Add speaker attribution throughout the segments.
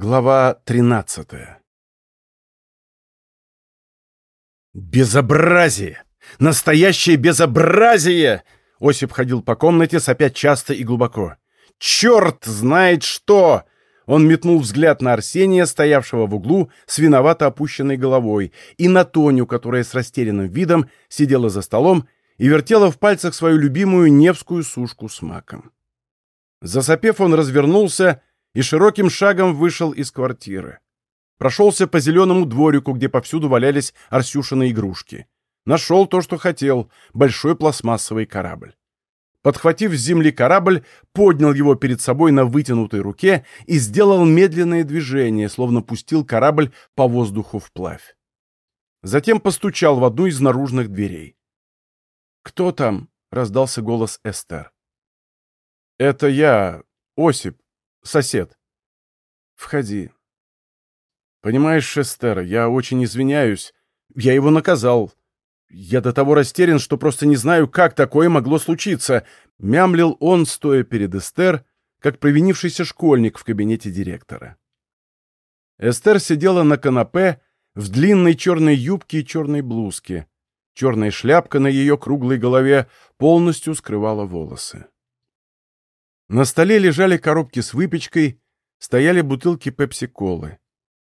Speaker 1: Глава 13 «Безобразие! Настоящее безобразие!» Осип ходил по комнате, сопя часто и глубоко. «Черт знает что!» Он метнул взгляд на Арсения, стоявшего в углу с виновато опущенной головой, и на Тоню, которая с растерянным видом сидела за столом и вертела в пальцах свою любимую невскую сушку с маком. Засопев, он развернулся и широким шагом вышел из квартиры. Прошелся по зеленому дворику, где повсюду валялись Арсюшины игрушки. Нашел то, что хотел — большой пластмассовый корабль. Подхватив с земли корабль, поднял его перед собой на вытянутой руке и сделал медленное движение, словно пустил корабль по воздуху вплавь. Затем постучал в одну из наружных дверей. «Кто там?» — раздался голос Эстер. «Это я, Осип, сосед. Входи. Понимаешь, Шестер, я очень извиняюсь. Я его наказал. Я до того растерян, что просто не знаю, как такое могло случиться. Мямлил он, стоя перед Эстер, как провинившийся школьник в кабинете директора. Эстер сидела на канапе в длинной черной юбке и черной блузке. Черная шляпка на ее круглой голове полностью скрывала волосы. На столе лежали коробки с выпечкой, стояли бутылки пепси-колы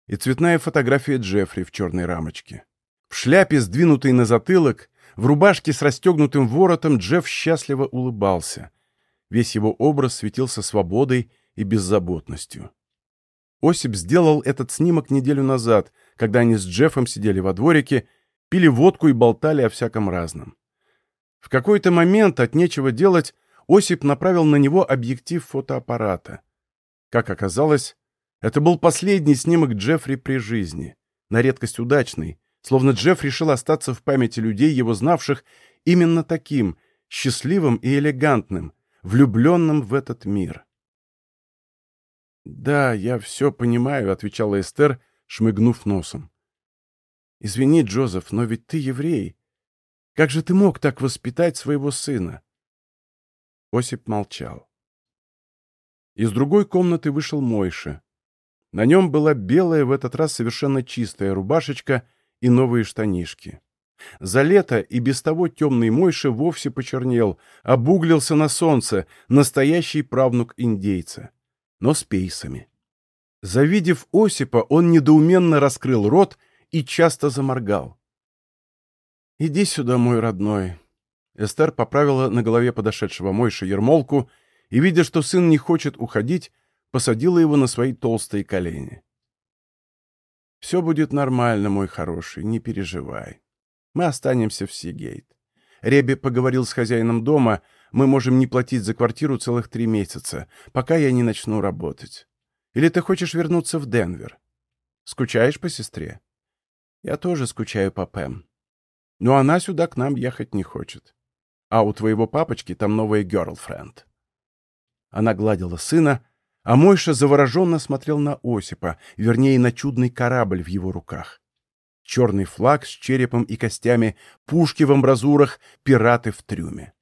Speaker 1: и цветная фотография Джеффри в черной рамочке. В шляпе, сдвинутой на затылок, в рубашке с расстегнутым воротом Джефф счастливо улыбался. Весь его образ светился свободой и беззаботностью. Осип сделал этот снимок неделю назад, когда они с Джеффом сидели во дворике, пили водку и болтали о всяком разном. В какой-то момент от нечего делать Осип направил на него объектив фотоаппарата. Как оказалось, это был последний снимок Джеффри при жизни, на редкость удачный, словно Джефф решил остаться в памяти людей, его знавших, именно таким, счастливым и элегантным, влюбленным в этот мир. «Да, я все понимаю», — отвечала Эстер, шмыгнув носом. «Извини, Джозеф, но ведь ты еврей. Как же ты мог так воспитать своего сына?» Осип молчал. Из другой комнаты вышел Мойша. На нем была белая, в этот раз совершенно чистая рубашечка и новые штанишки. За лето и без того темный Мойша вовсе почернел, обуглился на солнце, настоящий правнук индейца, но с пейсами. Завидев Осипа, он недоуменно раскрыл рот и часто заморгал. «Иди сюда, мой родной, Эстер поправила на голове подошедшего Мойши ермолку и, видя, что сын не хочет уходить, посадила его на свои толстые колени. «Все будет нормально, мой хороший, не переживай. Мы останемся в Сигейт. Реби поговорил с хозяином дома, мы можем не платить за квартиру целых три месяца, пока я не начну работать. Или ты хочешь вернуться в Денвер? Скучаешь по сестре? Я тоже скучаю по Пэм. Но она сюда к нам ехать не хочет а у твоего папочки там новая герлфренд». Она гладила сына, а Мойша завороженно смотрел на Осипа, вернее, на чудный корабль в его руках. Черный флаг с черепом и костями, пушки в амбразурах, пираты в трюме.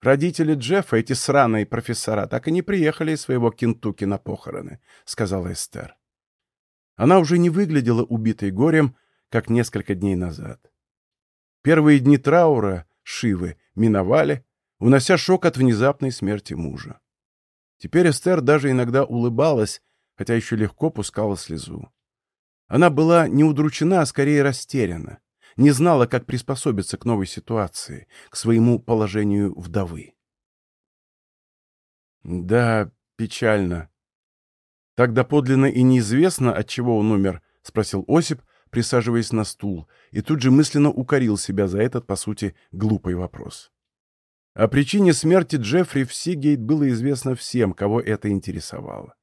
Speaker 1: «Родители Джеффа, эти сраные профессора, так и не приехали из своего Кентукки на похороны», — сказала Эстер. Она уже не выглядела убитой горем, как несколько дней назад. Первые дни траура Шивы миновали, унося шок от внезапной смерти мужа. Теперь Эстер даже иногда улыбалась, хотя еще легко пускала слезу. Она была не удручена, а скорее растеряна, не знала, как приспособиться к новой ситуации, к своему положению вдовы. «Да, печально. Так доподлинно и неизвестно, от чего он умер?» — спросил Осип, присаживаясь на стул, и тут же мысленно укорил себя за этот, по сути, глупый вопрос. О причине смерти Джеффри в Сигейт было известно всем, кого это интересовало.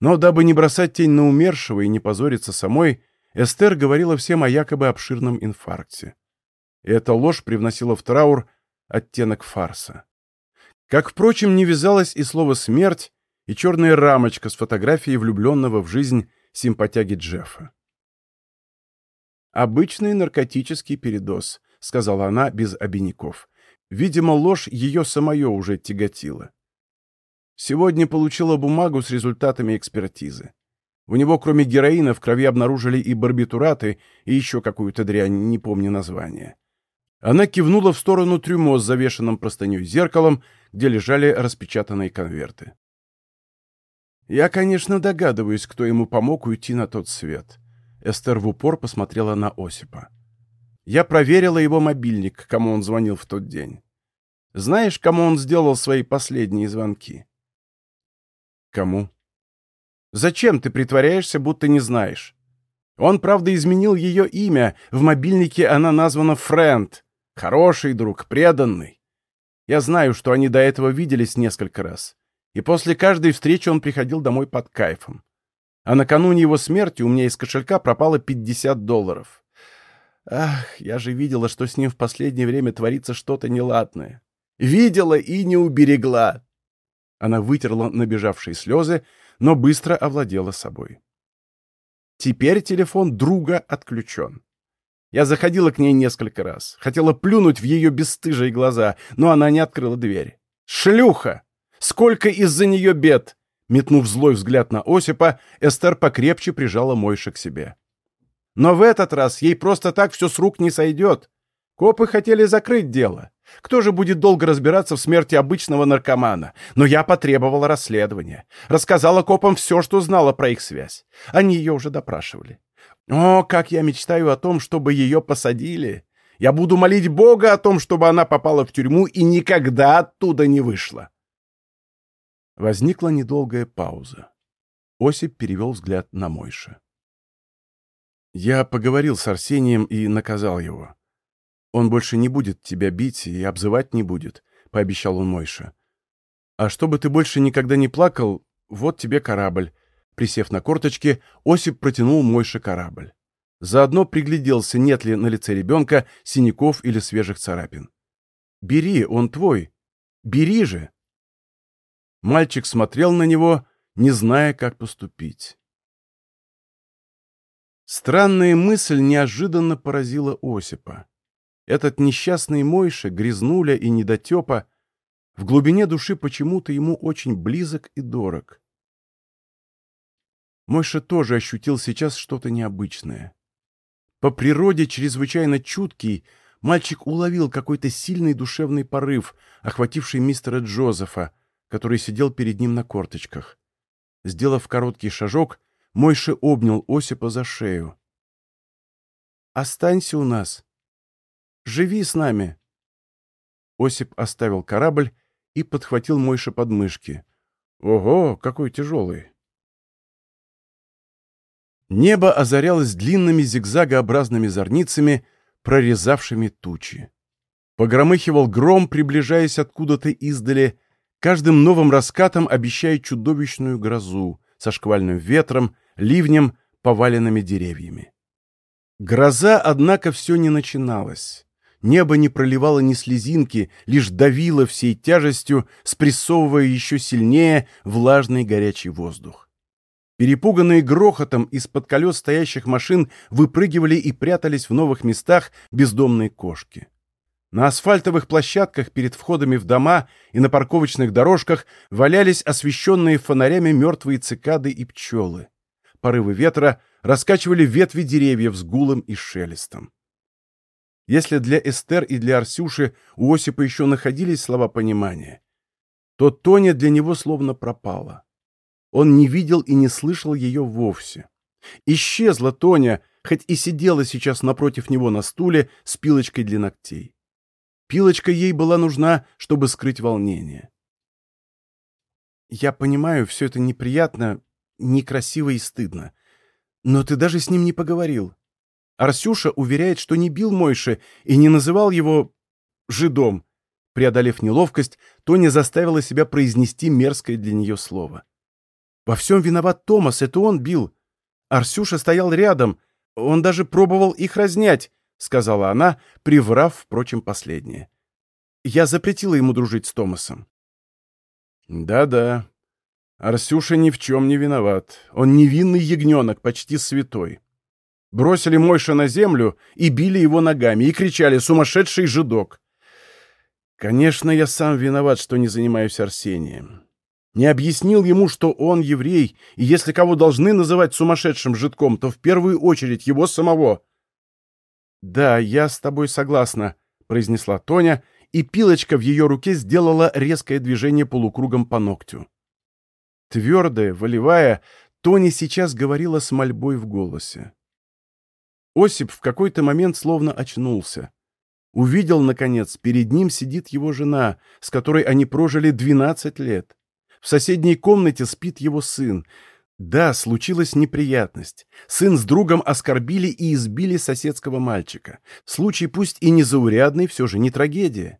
Speaker 1: Но дабы не бросать тень на умершего и не позориться самой, Эстер говорила всем о якобы обширном инфаркте. И эта ложь привносила в траур оттенок фарса. Как, впрочем, не вязалось и слово «смерть», и черная рамочка с фотографией влюбленного в жизнь симпатяги Джеффа. «Обычный наркотический передоз», — сказала она без обиняков. Видимо, ложь ее самое уже тяготила. Сегодня получила бумагу с результатами экспертизы. У него, кроме героина, в крови обнаружили и барбитураты, и еще какую-то дрянь, не помню название. Она кивнула в сторону трюмо с завешенным простыней зеркалом, где лежали распечатанные конверты. Я, конечно, догадываюсь, кто ему помог уйти на тот свет. Эстер в упор посмотрела на Осипа. Я проверила его мобильник, кому он звонил в тот день. Знаешь, кому он сделал свои последние звонки? Кому? Зачем ты притворяешься, будто не знаешь? Он, правда, изменил ее имя. В мобильнике она названа Фрэнд. Хороший друг, преданный. Я знаю, что они до этого виделись несколько раз. И после каждой встречи он приходил домой под кайфом. А накануне его смерти у меня из кошелька пропало 50 долларов. Ах, я же видела, что с ним в последнее время творится что-то неладное. Видела и не уберегла. Она вытерла набежавшие слезы, но быстро овладела собой. Теперь телефон друга отключен. Я заходила к ней несколько раз, хотела плюнуть в ее бесстыжие глаза, но она не открыла дверь. «Шлюха! Сколько из-за нее бед!» Метнув злой взгляд на Осипа, Эстер покрепче прижала Мойша к себе. Но в этот раз ей просто так все с рук не сойдет. Копы хотели закрыть дело. Кто же будет долго разбираться в смерти обычного наркомана? Но я потребовала расследования. Рассказала копам все, что знала про их связь. Они ее уже допрашивали. О, как я мечтаю о том, чтобы ее посадили. Я буду молить Бога о том, чтобы она попала в тюрьму и никогда оттуда не вышла. Возникла недолгая пауза. Осип перевел взгляд на Мойша. Я поговорил с Арсением и наказал его. Он больше не будет тебя бить и обзывать не будет, — пообещал он Мойша. А чтобы ты больше никогда не плакал, вот тебе корабль. Присев на корточки, Осип протянул Мойше корабль. Заодно пригляделся, нет ли на лице ребенка синяков или свежих царапин. «Бери, он твой. Бери же!» Мальчик смотрел на него, не зная, как поступить. Странная мысль неожиданно поразила Осипа. Этот несчастный Мойша, грязнуля и недотепа, в глубине души почему-то ему очень близок и дорог. Мойша тоже ощутил сейчас что-то необычное. По природе чрезвычайно чуткий, мальчик уловил какой-то сильный душевный порыв, охвативший мистера Джозефа, который сидел перед ним на корточках. Сделав короткий шажок, Мойша обнял Осипа за шею. «Останься у нас», Живи с нами!» Осип оставил корабль и подхватил Мойша под мышки. «Ого, какой тяжелый!» Небо озарялось длинными зигзагообразными зорницами, прорезавшими тучи. Погромыхивал гром, приближаясь откуда-то издали, каждым новым раскатом обещая чудовищную грозу со шквальным ветром, ливнем, поваленными деревьями. Гроза, однако, все не начиналась. Небо не проливало ни слезинки, лишь давило всей тяжестью, спрессовывая еще сильнее влажный горячий воздух. Перепуганные грохотом из-под колес стоящих машин выпрыгивали и прятались в новых местах бездомные кошки. На асфальтовых площадках перед входами в дома и на парковочных дорожках валялись освещенные фонарями мертвые цикады и пчелы. Порывы ветра раскачивали ветви деревьев с гулом и шелестом. Если для Эстер и для Арсюши у Осипа еще находились слова понимания, то Тоня для него словно пропала. Он не видел и не слышал ее вовсе. Исчезла Тоня, хоть и сидела сейчас напротив него на стуле с пилочкой для ногтей. Пилочка ей была нужна, чтобы скрыть волнение. «Я понимаю, все это неприятно, некрасиво и стыдно. Но ты даже с ним не поговорил. Арсюша уверяет, что не бил Мойши и не называл его «жидом». Преодолев неловкость, Тоня заставила себя произнести мерзкое для нее слово. «Во всем виноват Томас, это он бил. Арсюша стоял рядом, он даже пробовал их разнять», — сказала она, приврав, впрочем, последнее. «Я запретила ему дружить с Томасом». «Да-да, Арсюша ни в чем не виноват. Он невинный ягненок, почти святой. Бросили Мойша на землю и били его ногами, и кричали «Сумасшедший жидок!». Конечно, я сам виноват, что не занимаюсь Арсением. Не объяснил ему, что он еврей, и если кого должны называть сумасшедшим житком, то в первую очередь его самого. «Да, я с тобой согласна», — произнесла Тоня, и пилочка в ее руке сделала резкое движение полукругом по ногтю. Твердая, волевая, Тоня сейчас говорила с мольбой в голосе. Осип в какой-то момент словно очнулся. Увидел, наконец, перед ним сидит его жена, с которой они прожили 12 лет. В соседней комнате спит его сын. Да, случилась неприятность. Сын с другом оскорбили и избили соседского мальчика. Случай пусть и незаурядный, все же не трагедия.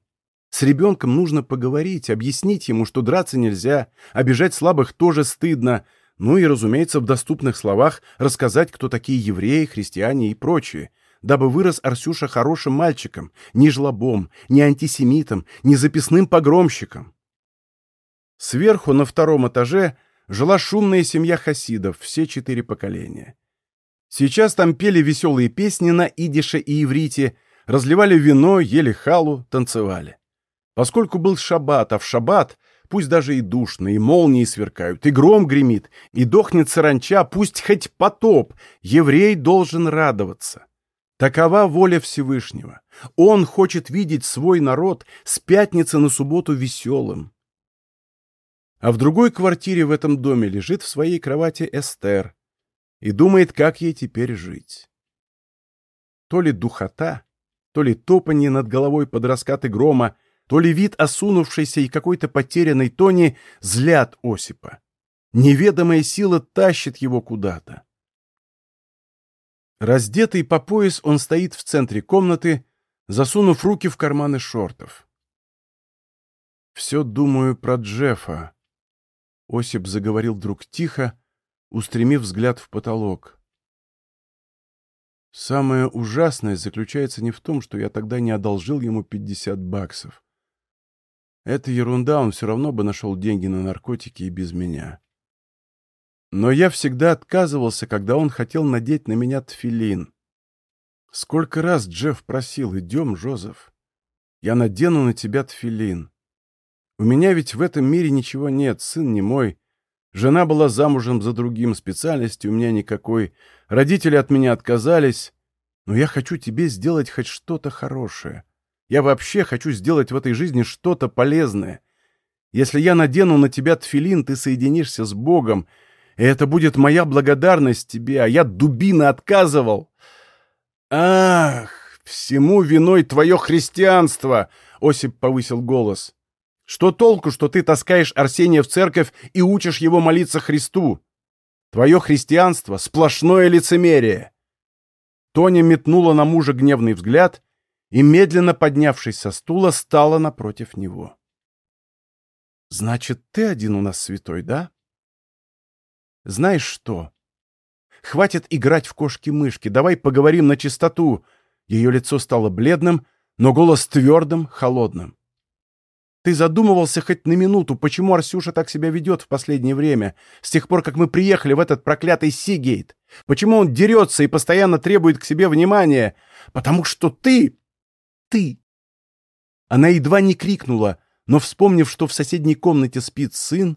Speaker 1: С ребенком нужно поговорить, объяснить ему, что драться нельзя, обижать слабых тоже стыдно, ну и, разумеется, в доступных словах рассказать, кто такие евреи, христиане и прочие, дабы вырос Арсюша хорошим мальчиком, не жлобом, не антисемитом, не записным погромщиком. Сверху, на втором этаже, жила шумная семья хасидов, все четыре поколения. Сейчас там пели веселые песни на идише и иврите, разливали вино, ели халу, танцевали. Поскольку был шаббат, а в шаббат — Пусть даже и душно, и молнии сверкают, и гром гремит, и дохнет саранча, пусть хоть потоп, еврей должен радоваться. Такова воля Всевышнего. Он хочет видеть свой народ с пятницы на субботу веселым. А в другой квартире в этом доме лежит в своей кровати Эстер и думает, как ей теперь жить. То ли духота, то ли топанье над головой под раскаты грома, то ли вид осунувшейся и какой-то потерянной Тони злят Осипа. Неведомая сила тащит его куда-то. Раздетый по пояс, он стоит в центре комнаты, засунув руки в карманы шортов. «Все думаю про Джеффа», — Осип заговорил вдруг тихо, устремив взгляд в потолок. «Самое ужасное заключается не в том, что я тогда не одолжил ему пятьдесят баксов. Это ерунда, он все равно бы нашел деньги на наркотики и без меня. Но я всегда отказывался, когда он хотел надеть на меня тфилин. Сколько раз Джефф просил, идем, Жозеф. Я надену на тебя тфилин. У меня ведь в этом мире ничего нет, сын не мой. Жена была замужем за другим, специальности у меня никакой. Родители от меня отказались. Но я хочу тебе сделать хоть что-то хорошее. Я вообще хочу сделать в этой жизни что-то полезное. Если я надену на тебя тфилин, ты соединишься с Богом, и это будет моя благодарность тебе, а я дубина отказывал. Ах, всему виной твое христианство, Осип повысил голос. Что толку, что ты таскаешь Арсения в церковь и учишь его молиться Христу? Твое христианство — сплошное лицемерие. Тоня метнула на мужа гневный взгляд и, медленно поднявшись со стула, стала напротив него. «Значит, ты один у нас святой, да?» «Знаешь что? Хватит играть в кошки-мышки, давай поговорим на чистоту». Ее лицо стало бледным, но голос твердым, холодным. «Ты задумывался хоть на минуту, почему Арсюша так себя ведет в последнее время, с тех пор, как мы приехали в этот проклятый Сигейт? Почему он дерется и постоянно требует к себе внимания? Потому что ты ты!» Она едва не крикнула, но, вспомнив, что в соседней комнате спит сын,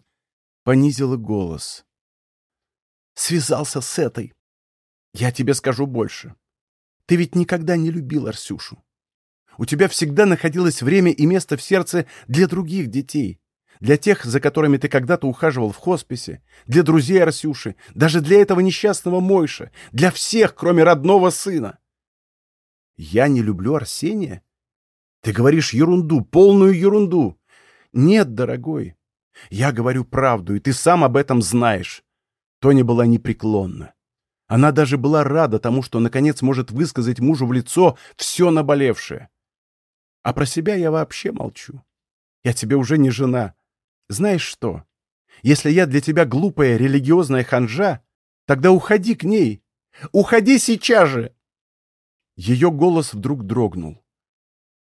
Speaker 1: понизила голос. «Связался с этой. Я тебе скажу больше. Ты ведь никогда не любил Арсюшу. У тебя всегда находилось время и место в сердце для других детей, для тех, за которыми ты когда-то ухаживал в хосписе, для друзей Арсюши, даже для этого несчастного Мойша, для всех, кроме родного сына. Я не люблю Арсения? Ты говоришь ерунду, полную ерунду. Нет, дорогой, я говорю правду, и ты сам об этом знаешь. Тоня была непреклонна. Она даже была рада тому, что наконец может высказать мужу в лицо все наболевшее. А про себя я вообще молчу. Я тебе уже не жена. Знаешь что? Если я для тебя глупая религиозная ханжа, тогда уходи к ней. Уходи сейчас же!» Ее голос вдруг дрогнул.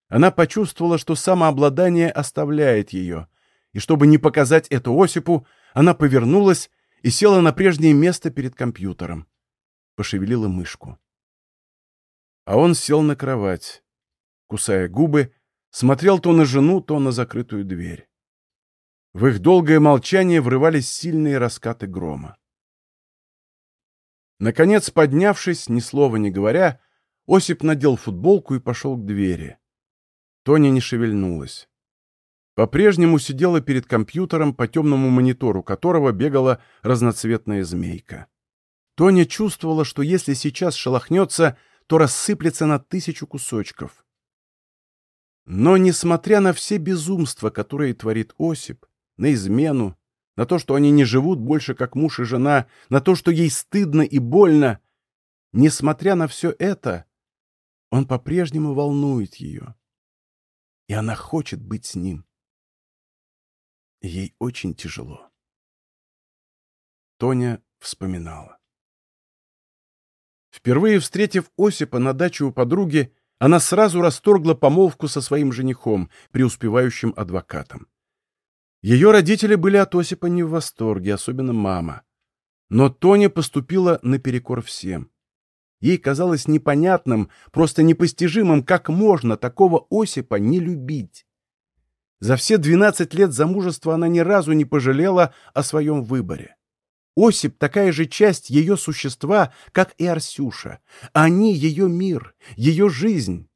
Speaker 1: Она почувствовала, что самообладание оставляет ее, и чтобы не показать это Осипу, она повернулась и села на прежнее место перед компьютером. Пошевелила мышку. А он сел на кровать, кусая губы, смотрел то на жену, то на закрытую дверь. В их долгое молчание врывались сильные раскаты грома. Наконец, поднявшись, ни слова не говоря, Осип надел футболку и пошел к двери. Тоня не шевельнулась. По-прежнему сидела перед компьютером, по темному монитору которого бегала разноцветная змейка. Тоня чувствовала, что если сейчас шелохнется, то рассыплется на тысячу кусочков. Но, несмотря на все безумства, которые творит Осип, на измену, на то, что они не живут больше как муж и жена, на то, что ей стыдно и больно, несмотря на все это, он по-прежнему волнует ее. И она хочет быть с ним. ей очень тяжело. Тоня вспоминала. Впервые встретив Осипа на даче у подруги, она сразу расторгла помолвку со своим женихом, преуспевающим адвокатом. Ее родители были от Осипа не в восторге, особенно мама. Но Тоня поступила наперекор всем. Ей казалось непонятным, просто непостижимым, как можно такого Осипа не любить. За все 12 лет замужества она ни разу не пожалела о своем выборе. Осип — такая же часть ее существа, как и Арсюша. Они — ее мир, ее жизнь.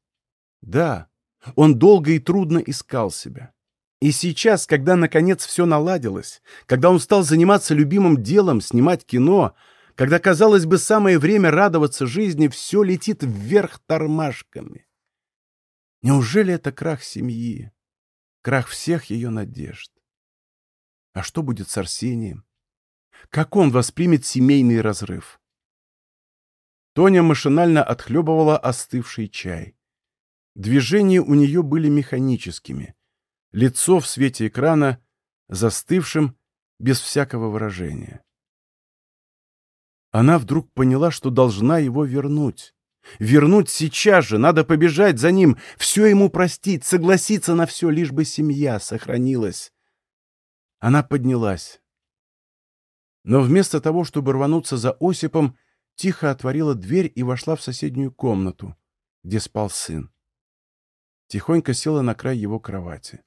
Speaker 1: Да, он долго и трудно искал себя. И сейчас, когда наконец все наладилось, когда он стал заниматься любимым делом, снимать кино, когда, казалось бы, самое время радоваться жизни, все летит вверх тормашками. Неужели это крах семьи? Крах всех ее надежд? А что будет с Арсением? Как он воспримет семейный разрыв? Тоня машинально отхлебывала остывший чай. Движения у нее были механическими лицо в свете экрана, застывшим, без всякого выражения. Она вдруг поняла, что должна его вернуть. Вернуть сейчас же, надо побежать за ним, все ему простить, согласиться на все, лишь бы семья сохранилась. Она поднялась. Но вместо того, чтобы рвануться за Осипом, тихо отворила дверь и вошла в соседнюю комнату, где спал сын. Тихонько села на край его кровати.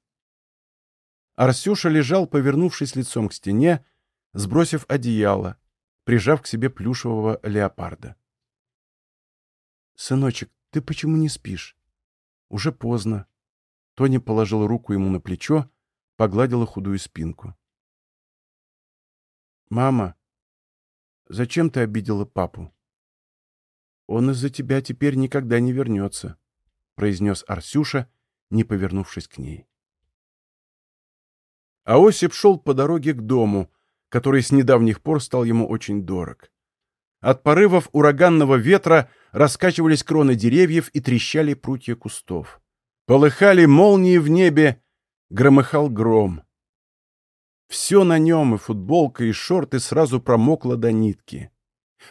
Speaker 1: Арсюша лежал, повернувшись лицом к стене, сбросив одеяло, прижав к себе плюшевого леопарда. «Сыночек, ты почему не спишь? Уже поздно». Тони положил руку ему на плечо, погладила худую спинку. «Мама, зачем ты обидела папу?» «Он из-за тебя теперь никогда не вернется», — произнес Арсюша, не повернувшись к ней. А Осип шел по дороге к дому, который с недавних пор стал ему очень дорог. От порывов ураганного ветра раскачивались кроны деревьев и трещали прутья кустов. Полыхали молнии в небе, громыхал гром. Все на нем, и футболка, и шорты сразу промокло до нитки.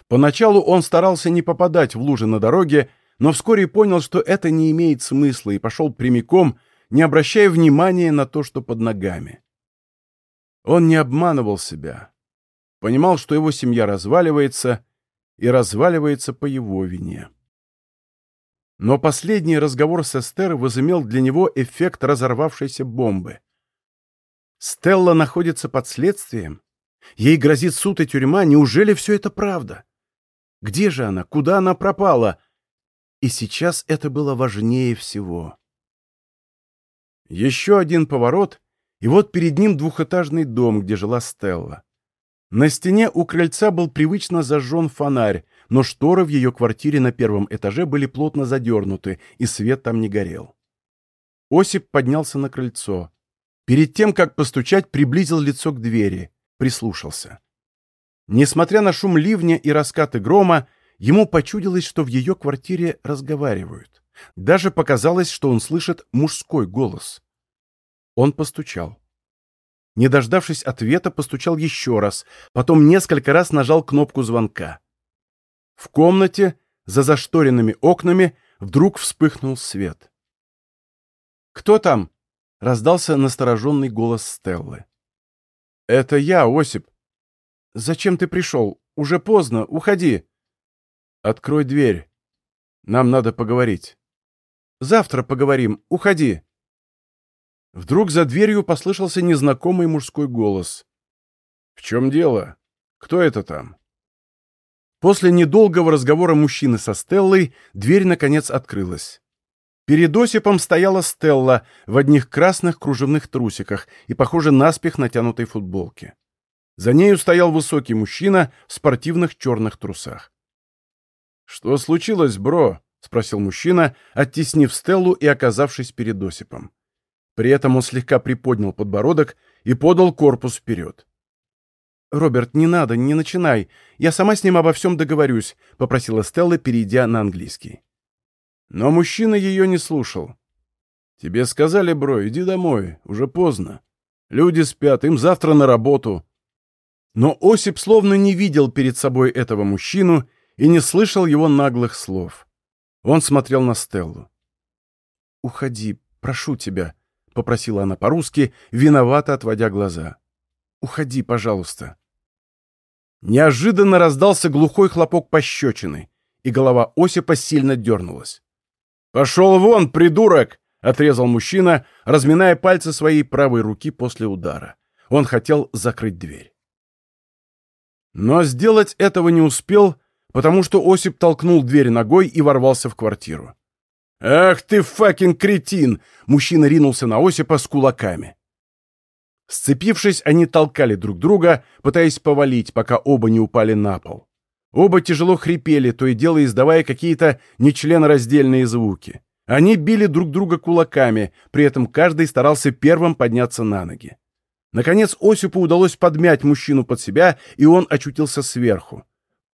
Speaker 1: Поначалу он старался не попадать в лужи на дороге, но вскоре понял, что это не имеет смысла, и пошел прямиком, не обращая внимания на то, что под ногами. Он не обманывал себя. Понимал, что его семья разваливается, и разваливается по его вине. Но последний разговор с Эстер возымел для него эффект разорвавшейся бомбы. Стелла находится под следствием. Ей грозит суд и тюрьма. Неужели все это правда? Где же она? Куда она пропала? И сейчас это было важнее всего. Еще один поворот, и вот перед ним двухэтажный дом, где жила Стелла. На стене у крыльца был привычно зажжен фонарь, но шторы в ее квартире на первом этаже были плотно задернуты, и свет там не горел. Осип поднялся на крыльцо. Перед тем, как постучать, приблизил лицо к двери, прислушался. Несмотря на шум ливня и раскаты грома, ему почудилось, что в ее квартире разговаривают. Даже показалось, что он слышит мужской голос. Он постучал. Не дождавшись ответа, постучал еще раз, потом несколько раз нажал кнопку звонка. В комнате, за зашторенными окнами, вдруг вспыхнул свет. «Кто там?» — раздался настороженный голос Стеллы. «Это я, Осип». «Зачем ты пришел? Уже поздно. Уходи». «Открой дверь. Нам надо поговорить». «Завтра поговорим. Уходи». Вдруг за дверью послышался незнакомый мужской голос. «В чем дело? Кто это там?» После недолгого разговора мужчины со Стеллой дверь, наконец, открылась. Перед Осипом стояла Стелла в одних красных кружевных трусиках и, похоже, наспех натянутой футболке. За нею стоял высокий мужчина в спортивных черных трусах. «Что случилось, бро?» — спросил мужчина, оттеснив Стеллу и оказавшись перед Осипом. При этом он слегка приподнял подбородок и подал корпус вперед. «Роберт, не надо, не начинай. Я сама с ним обо всем договорюсь», — попросила Стелла, перейдя на английский. Но мужчина ее не слушал. «Тебе сказали, бро, иди домой, уже поздно. Люди спят, им завтра на работу». Но Осип словно не видел перед собой этого мужчину и не слышал его наглых слов. Он смотрел на Стеллу. «Уходи, прошу тебя», — попросила она по-русски, виновато отводя глаза. Уходи, пожалуйста». Неожиданно раздался глухой хлопок пощечины, и голова Осипа сильно дернулась. «Пошел вон, придурок!» — отрезал мужчина, разминая пальцы своей правой руки после удара. Он хотел закрыть дверь. Но сделать этого не успел, потому что Осип толкнул дверь ногой и ворвался в квартиру. «Ах ты, факин кретин!» — мужчина ринулся на Осипа с кулаками. Сцепившись, они толкали друг друга, пытаясь повалить, пока оба не упали на пол. Оба тяжело хрипели, то и дело издавая какие-то нечленораздельные звуки. Они били друг друга кулаками, при этом каждый старался первым подняться на ноги. Наконец Осипу удалось подмять мужчину под себя, и он очутился сверху.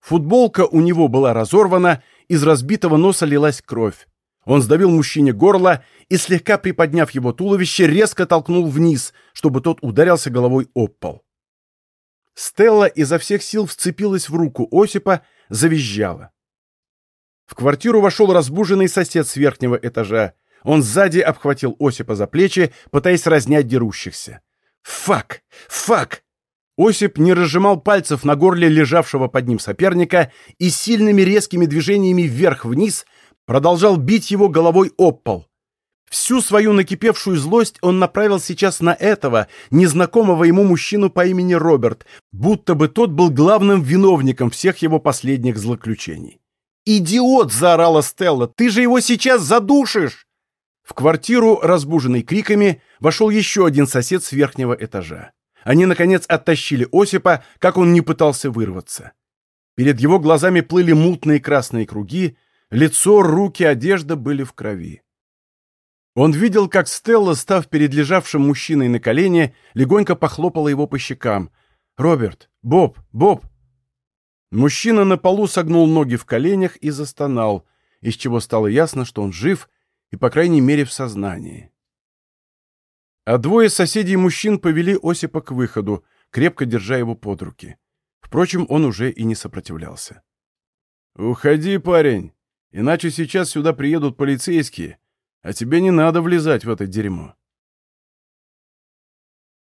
Speaker 1: Футболка у него была разорвана, из разбитого носа лилась кровь. Он сдавил мужчине горло и, слегка приподняв его туловище, резко толкнул вниз, чтобы тот ударился головой об пол. Стелла изо всех сил вцепилась в руку Осипа, завизжала. В квартиру вошел разбуженный сосед с верхнего этажа. Он сзади обхватил Осипа за плечи, пытаясь разнять дерущихся. «Фак! Фак!» Осип не разжимал пальцев на горле лежавшего под ним соперника и сильными резкими движениями вверх-вниз продолжал бить его головой об пол. Всю свою накипевшую злость он направил сейчас на этого, незнакомого ему мужчину по имени Роберт, будто бы тот был главным виновником всех его последних злоключений. «Идиот!» — заорала Стелла. «Ты же его сейчас задушишь!» В квартиру, разбуженный криками, вошел еще один сосед с верхнего этажа. Они, наконец, оттащили Осипа, как он не пытался вырваться. Перед его глазами плыли мутные красные круги, Лицо, руки, одежда были в крови. Он видел, как Стелла, став перед лежавшим мужчиной на колени, легонько похлопала его по щекам. «Роберт! Боб! Боб!» Мужчина на полу согнул ноги в коленях и застонал, из чего стало ясно, что он жив и, по крайней мере, в сознании. А двое соседей мужчин повели Осипа к выходу, крепко держа его под руки. Впрочем, он уже и не сопротивлялся. «Уходи, парень!» Иначе сейчас сюда приедут полицейские, а тебе не надо влезать в это дерьмо.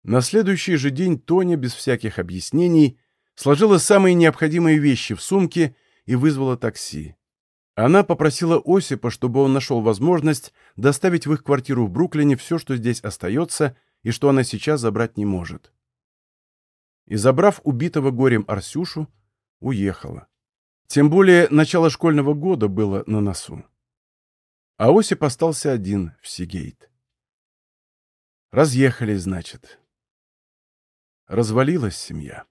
Speaker 1: На следующий же день Тоня, без всяких объяснений, сложила самые необходимые вещи в сумке и вызвала такси. Она попросила Осипа, чтобы он нашел возможность доставить в их квартиру в Бруклине все, что здесь остается, и что она сейчас забрать не может. И, забрав убитого горем Арсюшу, уехала. Тем более начало школьного года было на носу. А Осип остался один в Сигейт. Разъехались, значит. Развалилась семья.